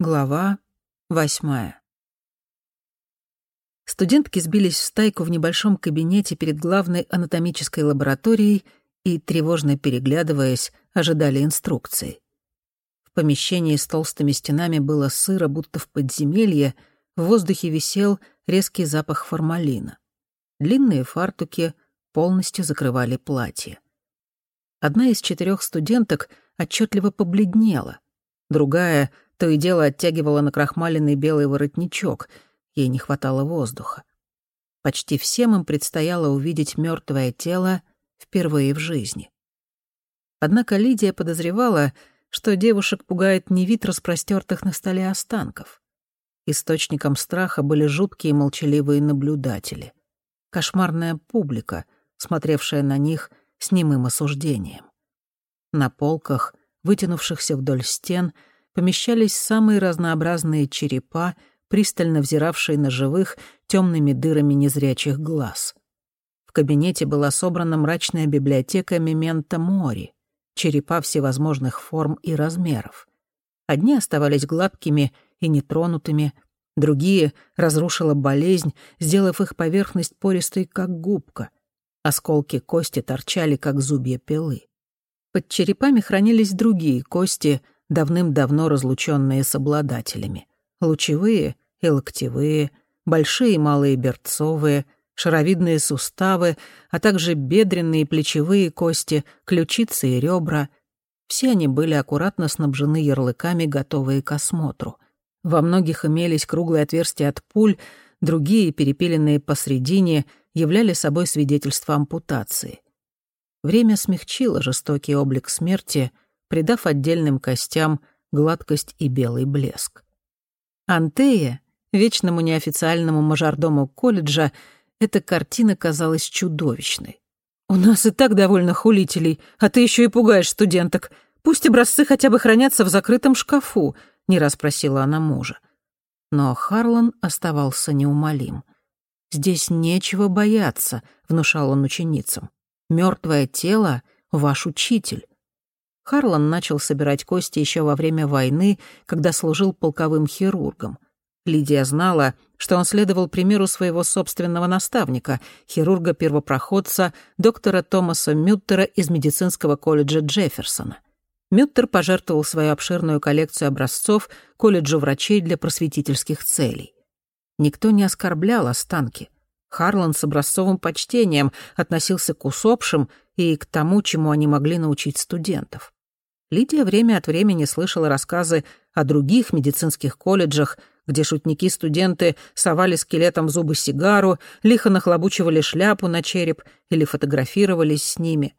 Глава восьмая. Студентки сбились в стайку в небольшом кабинете перед главной анатомической лабораторией и, тревожно переглядываясь, ожидали инструкций. В помещении с толстыми стенами было сыро, будто в подземелье, в воздухе висел резкий запах формалина. Длинные фартуки полностью закрывали платье. Одна из четырех студенток отчетливо побледнела, другая — то и дело оттягивала на крахмаленный белый воротничок. Ей не хватало воздуха. Почти всем им предстояло увидеть мертвое тело впервые в жизни. Однако Лидия подозревала, что девушек пугает не вид распростертых на столе останков. Источником страха были жуткие молчаливые наблюдатели. Кошмарная публика, смотревшая на них с немым осуждением. На полках, вытянувшихся вдоль стен — помещались самые разнообразные черепа, пристально взиравшие на живых темными дырами незрячих глаз. В кабинете была собрана мрачная библиотека Мементо Мори, черепа всевозможных форм и размеров. Одни оставались гладкими и нетронутыми, другие разрушила болезнь, сделав их поверхность пористой, как губка. Осколки кости торчали, как зубья пилы. Под черепами хранились другие кости — давным-давно разлученные с обладателями. Лучевые и локтевые, большие и малые берцовые, шаровидные суставы, а также бедренные и плечевые кости, ключицы и ребра. Все они были аккуратно снабжены ярлыками, готовые к осмотру. Во многих имелись круглые отверстия от пуль, другие, перепиленные посредине, являли собой свидетельство ампутации. Время смягчило жестокий облик смерти — придав отдельным костям гладкость и белый блеск. Антея, вечному неофициальному мажордому колледжа, эта картина казалась чудовищной. «У нас и так довольно хулителей, а ты еще и пугаешь студенток. Пусть образцы хотя бы хранятся в закрытом шкафу», — не раз просила она мужа. Но Харлан оставался неумолим. «Здесь нечего бояться», — внушал он ученицам. «Мертвое тело — ваш учитель. Харлан начал собирать кости еще во время войны, когда служил полковым хирургом. Лидия знала, что он следовал примеру своего собственного наставника, хирурга-первопроходца, доктора Томаса Мюттера из медицинского колледжа Джефферсона. Мюттер пожертвовал свою обширную коллекцию образцов колледжу врачей для просветительских целей. Никто не оскорблял останки. Харлан с образцовым почтением относился к усопшим и к тому, чему они могли научить студентов. Лидия время от времени слышала рассказы о других медицинских колледжах, где шутники-студенты совали скелетом в зубы сигару, лихо нахлобучивали шляпу на череп или фотографировались с ними.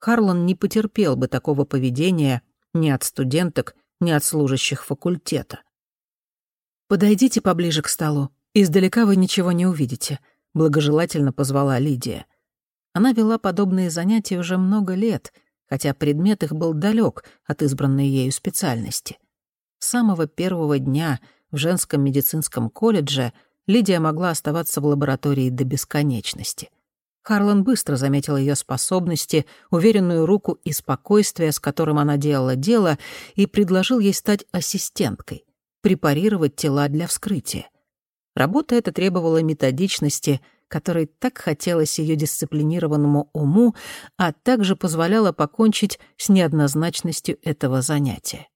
Харлан не потерпел бы такого поведения ни от студенток, ни от служащих факультета. «Подойдите поближе к столу. Издалека вы ничего не увидите», — благожелательно позвала Лидия. Она вела подобные занятия уже много лет — хотя предмет их был далек от избранной ею специальности. С самого первого дня в женском медицинском колледже Лидия могла оставаться в лаборатории до бесконечности. Харлан быстро заметил ее способности, уверенную руку и спокойствие, с которым она делала дело, и предложил ей стать ассистенткой, препарировать тела для вскрытия. Работа эта требовала методичности — которой так хотелось ее дисциплинированному уму, а также позволяла покончить с неоднозначностью этого занятия.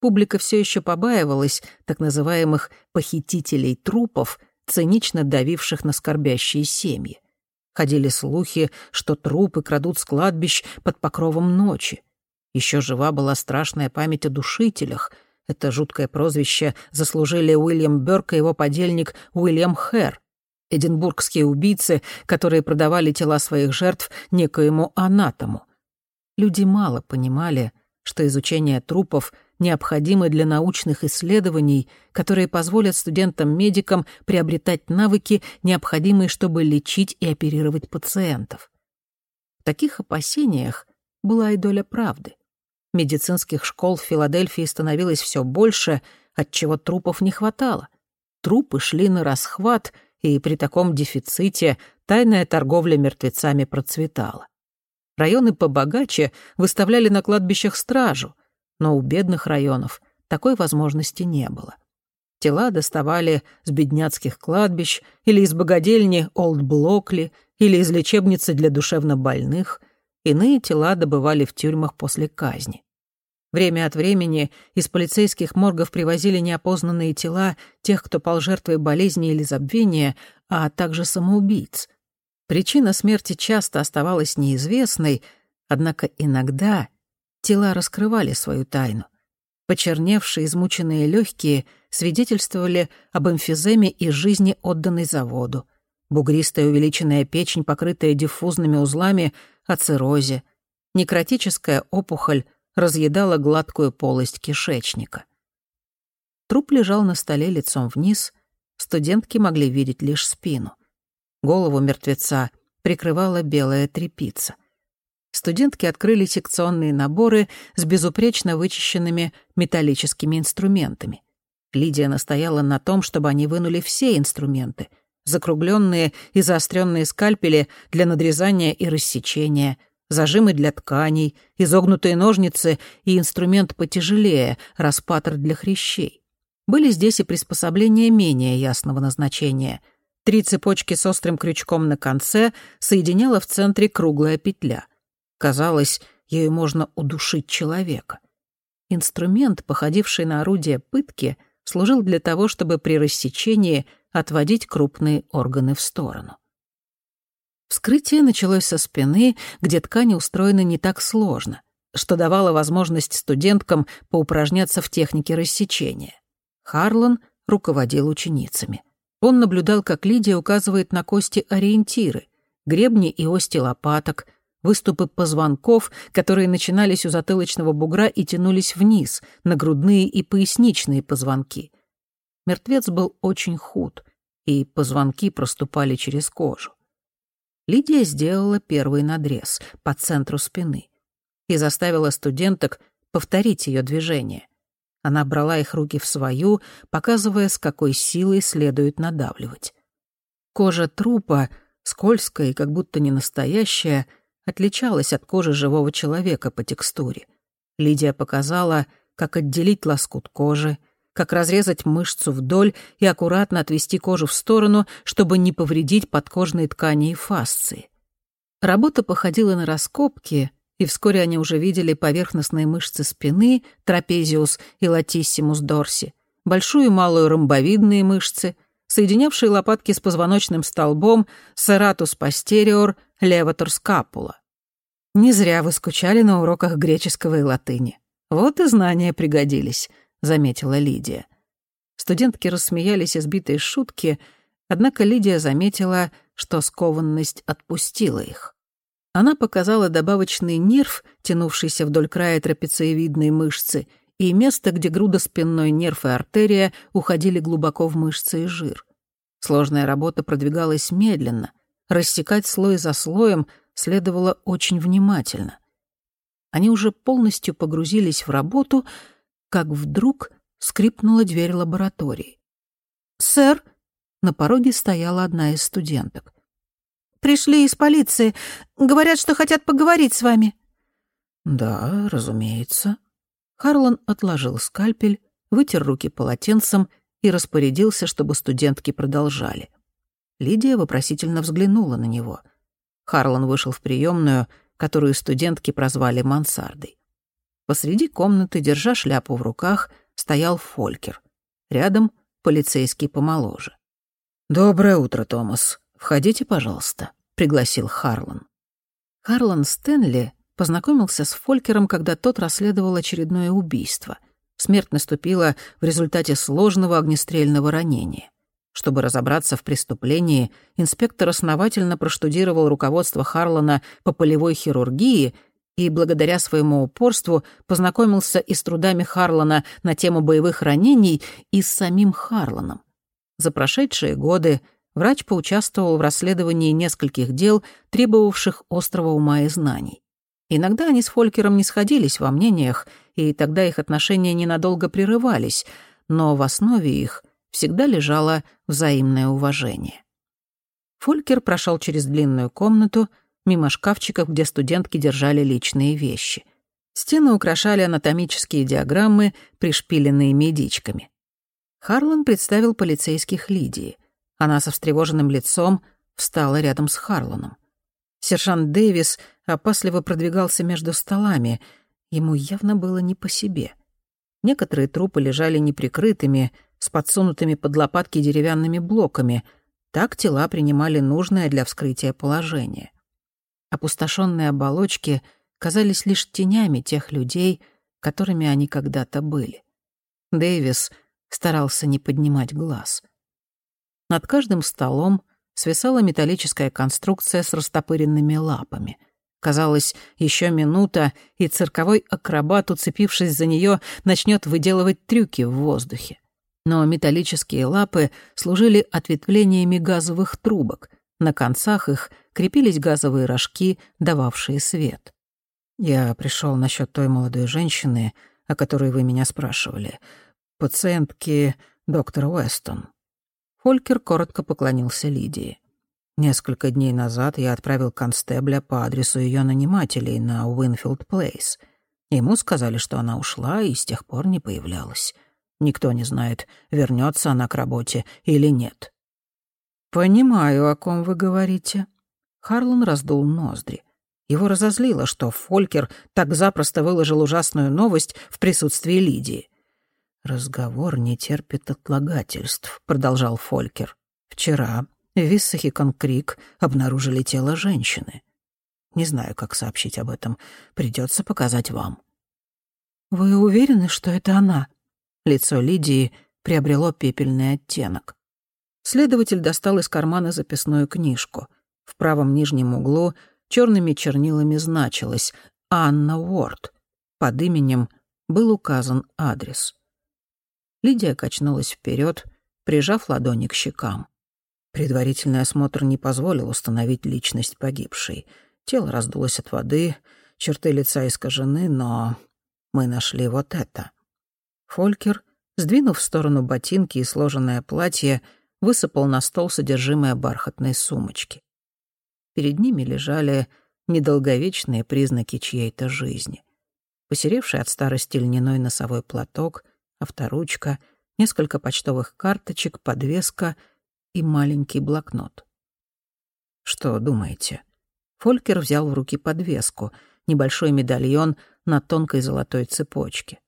Публика все еще побаивалась так называемых «похитителей трупов», цинично давивших на скорбящие семьи. Ходили слухи, что трупы крадут с кладбищ под покровом ночи. Еще жива была страшная память о душителях. Это жуткое прозвище заслужили Уильям Бёрк и его подельник Уильям Хэр эдинбургские убийцы, которые продавали тела своих жертв некоему анатому. Люди мало понимали, что изучение трупов необходимо для научных исследований, которые позволят студентам-медикам приобретать навыки, необходимые, чтобы лечить и оперировать пациентов. В таких опасениях была и доля правды. Медицинских школ в Филадельфии становилось все больше, отчего трупов не хватало. Трупы шли на расхват — и при таком дефиците тайная торговля мертвецами процветала. Районы побогаче выставляли на кладбищах стражу, но у бедных районов такой возможности не было. Тела доставали с бедняцких кладбищ или из богадельни Олд Блокли или из лечебницы для душевнобольных. Иные тела добывали в тюрьмах после казни. Время от времени из полицейских моргов привозили неопознанные тела тех, кто пал жертвой болезни или забвения, а также самоубийц. Причина смерти часто оставалась неизвестной, однако иногда тела раскрывали свою тайну. Почерневшие, измученные легкие свидетельствовали об эмфиземе и жизни, отданной заводу. Бугристая увеличенная печень, покрытая диффузными узлами, о циррозе. Некротическая опухоль разъедала гладкую полость кишечника. Труп лежал на столе лицом вниз, студентки могли видеть лишь спину. Голову мертвеца прикрывала белая тряпица — студентки открыли секционные наборы с безупречно вычищенными металлическими инструментами. Лидия настояла на том, чтобы они вынули все инструменты — закругленные и заостренные скальпели для надрезания и рассечения, зажимы для тканей, изогнутые ножницы и инструмент потяжелее — распатор для хрящей. Были здесь и приспособления менее ясного назначения. Три цепочки с острым крючком на конце соединяла в центре круглая петля. Казалось, ею можно удушить человека. Инструмент, походивший на орудие пытки, служил для того, чтобы при рассечении отводить крупные органы в сторону. Вскрытие началось со спины, где ткани устроены не так сложно, что давало возможность студенткам поупражняться в технике рассечения. Харлан руководил ученицами. Он наблюдал, как Лидия указывает на кости ориентиры, гребни и ости лопаток — выступы позвонков, которые начинались у затылочного бугра и тянулись вниз, на грудные и поясничные позвонки. Мертвец был очень худ, и позвонки проступали через кожу. Лидия сделала первый надрез по центру спины и заставила студенток повторить ее движение. Она брала их руки в свою, показывая, с какой силой следует надавливать. Кожа трупа, скользкая и как будто не настоящая, — отличалась от кожи живого человека по текстуре. Лидия показала, как отделить лоскут кожи, как разрезать мышцу вдоль и аккуратно отвести кожу в сторону, чтобы не повредить подкожные ткани и фасции. Работа походила на раскопки, и вскоре они уже видели поверхностные мышцы спины, трапезиус и латиссимус дорси, большую и малую ромбовидные мышцы, соединявшие лопатки с позвоночным столбом, сератус постериор, леватор скапула. Не зря вы скучали на уроках греческого и латыни. Вот и знания пригодились, заметила Лидия. Студентки рассмеялись избитой шутки, однако Лидия заметила, что скованность отпустила их. Она показала добавочный нерв, тянувшийся вдоль края трапециевидной мышцы, и место, где грудоспинной нерв и артерия уходили глубоко в мышцы и жир. Сложная работа продвигалась медленно. Рассекать слой за слоем следовало очень внимательно. Они уже полностью погрузились в работу, как вдруг скрипнула дверь лаборатории. «Сэр!» — на пороге стояла одна из студенток. «Пришли из полиции. Говорят, что хотят поговорить с вами». «Да, разумеется». Харлан отложил скальпель, вытер руки полотенцем и распорядился, чтобы студентки продолжали. Лидия вопросительно взглянула на него. Харлан вышел в приемную, которую студентки прозвали мансардой. Посреди комнаты, держа шляпу в руках, стоял Фолькер. Рядом полицейский помоложе. «Доброе утро, Томас. Входите, пожалуйста», — пригласил Харлан. Харлан Стэнли познакомился с Фолькером, когда тот расследовал очередное убийство. Смерть наступила в результате сложного огнестрельного ранения. Чтобы разобраться в преступлении, инспектор основательно проштудировал руководство Харлана по полевой хирургии и, благодаря своему упорству, познакомился и с трудами Харлана на тему боевых ранений, и с самим Харланом. За прошедшие годы врач поучаствовал в расследовании нескольких дел, требовавших острого ума и знаний. Иногда они с Фолькером не сходились во мнениях, и тогда их отношения ненадолго прерывались, но в основе их — всегда лежало взаимное уважение. Фолькер прошел через длинную комнату, мимо шкафчиков, где студентки держали личные вещи. Стены украшали анатомические диаграммы, пришпиленные медичками. Харлан представил полицейских Лидии. Она со встревоженным лицом встала рядом с Харланом. Сержант Дэвис опасливо продвигался между столами. Ему явно было не по себе. Некоторые трупы лежали неприкрытыми, с подсунутыми под лопатки деревянными блоками. Так тела принимали нужное для вскрытия положение. Опустошенные оболочки казались лишь тенями тех людей, которыми они когда-то были. Дэвис старался не поднимать глаз. Над каждым столом свисала металлическая конструкция с растопыренными лапами. Казалось, еще минута, и цирковой акробат, уцепившись за нее, начнет выделывать трюки в воздухе. Но металлические лапы служили ответвлениями газовых трубок. На концах их крепились газовые рожки, дававшие свет. Я пришел насчет той молодой женщины, о которой вы меня спрашивали. Пациентки доктора Уэстон. Фолькер коротко поклонился Лидии. Несколько дней назад я отправил констебля по адресу ее нанимателей на Уинфилд Плейс. Ему сказали, что она ушла и с тех пор не появлялась. Никто не знает, вернется она к работе или нет. «Понимаю, о ком вы говорите». Харлан раздул ноздри. Его разозлило, что Фолькер так запросто выложил ужасную новость в присутствии Лидии. «Разговор не терпит отлагательств», — продолжал Фолькер. «Вчера в Виссахикон-Крик обнаружили тело женщины. Не знаю, как сообщить об этом. Придется показать вам». «Вы уверены, что это она?» Лицо Лидии приобрело пепельный оттенок. Следователь достал из кармана записную книжку. В правом нижнем углу черными чернилами значилось «Анна Уорд». Под именем был указан адрес. Лидия качнулась вперед, прижав ладони к щекам. Предварительный осмотр не позволил установить личность погибшей. Тело раздулось от воды, черты лица искажены, но мы нашли вот это. Фолькер, сдвинув в сторону ботинки и сложенное платье, высыпал на стол содержимое бархатной сумочки. Перед ними лежали недолговечные признаки чьей-то жизни. Посеревший от старости льняной носовой платок, авторучка, несколько почтовых карточек, подвеска и маленький блокнот. «Что думаете?» Фолькер взял в руки подвеску, небольшой медальон на тонкой золотой цепочке.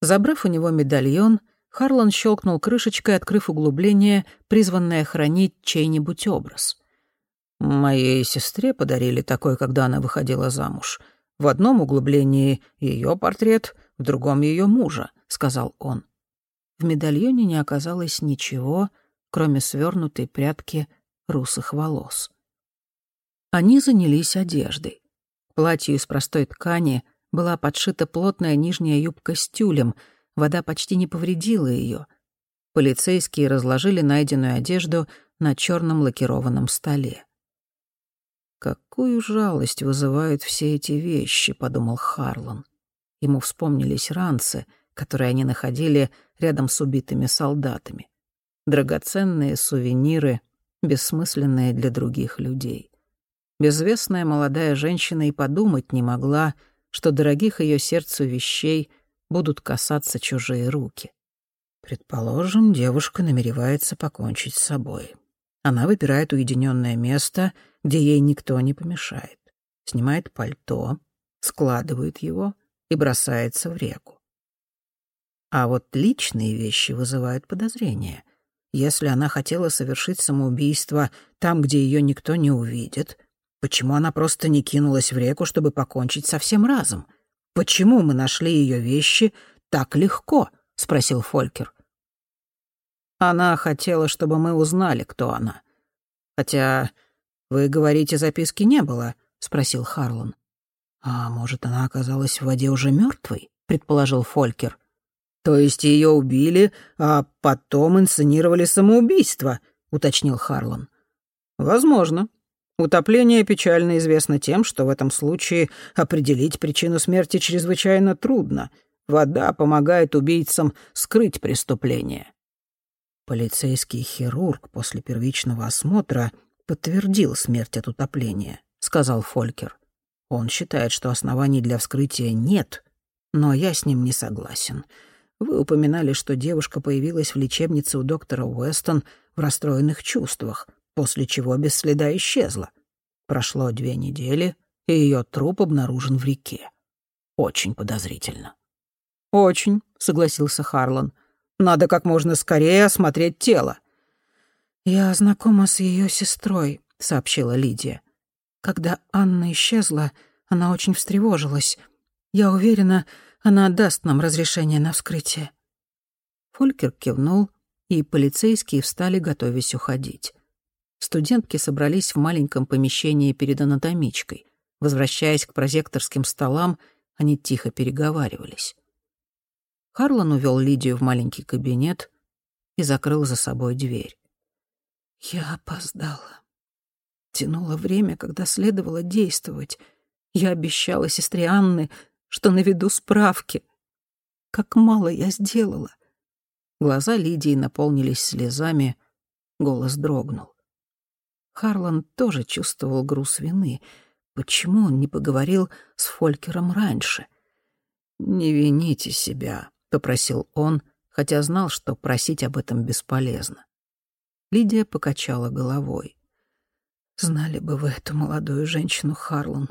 Забрав у него медальон, Харлан щелкнул крышечкой, открыв углубление, призванное хранить чей-нибудь образ. «Моей сестре подарили такой, когда она выходила замуж. В одном углублении ее портрет, в другом ее мужа», — сказал он. В медальоне не оказалось ничего, кроме свернутой прядки русых волос. Они занялись одеждой. Платье из простой ткани была подшита плотная нижняя юбка с тюлем, вода почти не повредила ее. Полицейские разложили найденную одежду на черном лакированном столе. «Какую жалость вызывают все эти вещи», — подумал Харлан. Ему вспомнились ранцы, которые они находили рядом с убитыми солдатами. Драгоценные сувениры, бессмысленные для других людей. Безвестная молодая женщина и подумать не могла, что дорогих ее сердцу вещей будут касаться чужие руки. Предположим, девушка намеревается покончить с собой. Она выбирает уединенное место, где ей никто не помешает. Снимает пальто, складывает его и бросается в реку. А вот личные вещи вызывают подозрения. Если она хотела совершить самоубийство там, где ее никто не увидит, почему она просто не кинулась в реку, чтобы покончить со всем разом? Почему мы нашли ее вещи так легко? спросил Фолькер. Она хотела, чтобы мы узнали, кто она. Хотя вы говорите, записки не было, спросил Харлан. А может, она оказалась в воде уже мертвой? предположил Фолькер. То есть ее убили, а потом инсценировали самоубийство, уточнил Харлан. Возможно. Утопление печально известно тем, что в этом случае определить причину смерти чрезвычайно трудно. Вода помогает убийцам скрыть преступление. Полицейский хирург после первичного осмотра подтвердил смерть от утопления, сказал Фолькер. Он считает, что оснований для вскрытия нет, но я с ним не согласен. Вы упоминали, что девушка появилась в лечебнице у доктора Уэстон в расстроенных чувствах, после чего без следа исчезла. Прошло две недели, и ее труп обнаружен в реке. Очень подозрительно. «Очень», — согласился Харлан. «Надо как можно скорее осмотреть тело». «Я знакома с ее сестрой», — сообщила Лидия. «Когда Анна исчезла, она очень встревожилась. Я уверена, она даст нам разрешение на вскрытие». Фолькер кивнул, и полицейские встали, готовясь уходить. Студентки собрались в маленьком помещении перед анатомичкой. Возвращаясь к прозекторским столам, они тихо переговаривались. Харлан увел Лидию в маленький кабинет и закрыл за собой дверь. Я опоздала. Тянуло время, когда следовало действовать. Я обещала сестре Анны, что наведу справки. Как мало я сделала. Глаза Лидии наполнились слезами, голос дрогнул. Харлан тоже чувствовал груз вины. Почему он не поговорил с Фолькером раньше? «Не вините себя», — попросил он, хотя знал, что просить об этом бесполезно. Лидия покачала головой. «Знали бы вы эту молодую женщину, Харлан.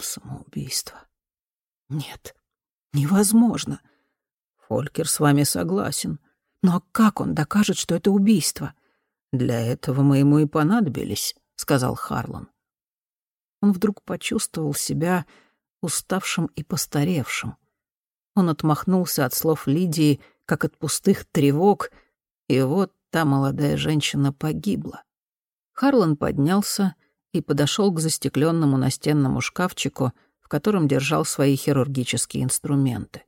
Самоубийство. Нет, невозможно. Фолькер с вами согласен. Но как он докажет, что это убийство?» «Для этого мы ему и понадобились», — сказал Харлан. Он вдруг почувствовал себя уставшим и постаревшим. Он отмахнулся от слов Лидии, как от пустых тревог, и вот та молодая женщина погибла. Харлан поднялся и подошел к застекленному настенному шкафчику, в котором держал свои хирургические инструменты.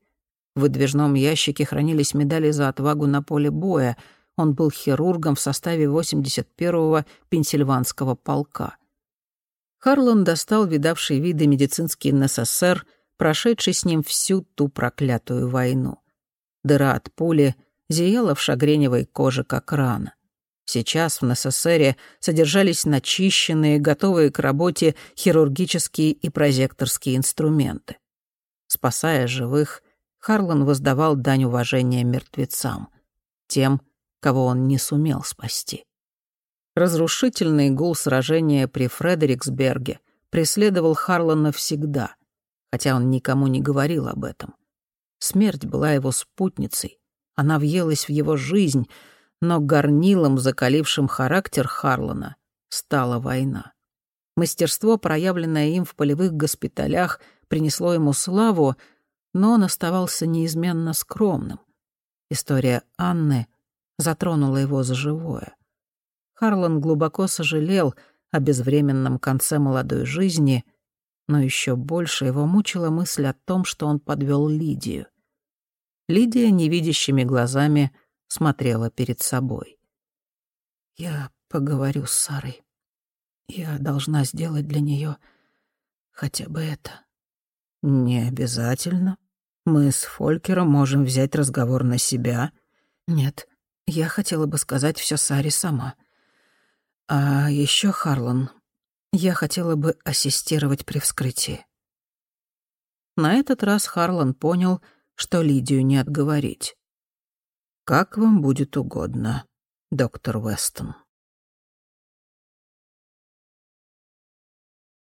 В выдвижном ящике хранились медали за отвагу на поле боя. Он был хирургом в составе 81-го Пенсильванского полка. Харлан достал видавший виды медицинский НССР — прошедший с ним всю ту проклятую войну. Дыра от пули зияла в шагреневой коже, как рана. Сейчас в НССР содержались начищенные, готовые к работе хирургические и прозекторские инструменты. Спасая живых, Харлан воздавал дань уважения мертвецам, тем, кого он не сумел спасти. Разрушительный гул сражения при Фредериксберге преследовал Харлана всегда — хотя он никому не говорил об этом. Смерть была его спутницей, она въелась в его жизнь, но горнилом, закалившим характер Харлана, стала война. Мастерство, проявленное им в полевых госпиталях, принесло ему славу, но он оставался неизменно скромным. История Анны затронула его за живое. Харлан глубоко сожалел о безвременном конце молодой жизни но еще больше его мучила мысль о том, что он подвел Лидию. Лидия невидящими глазами смотрела перед собой. «Я поговорю с Сарой. Я должна сделать для нее хотя бы это». «Не обязательно. Мы с Фолькером можем взять разговор на себя». «Нет, я хотела бы сказать все Саре сама. А еще Харлан, я хотела бы ассистировать при вскрытии. На этот раз Харлан понял, что Лидию не отговорить. «Как вам будет угодно, доктор Вестон».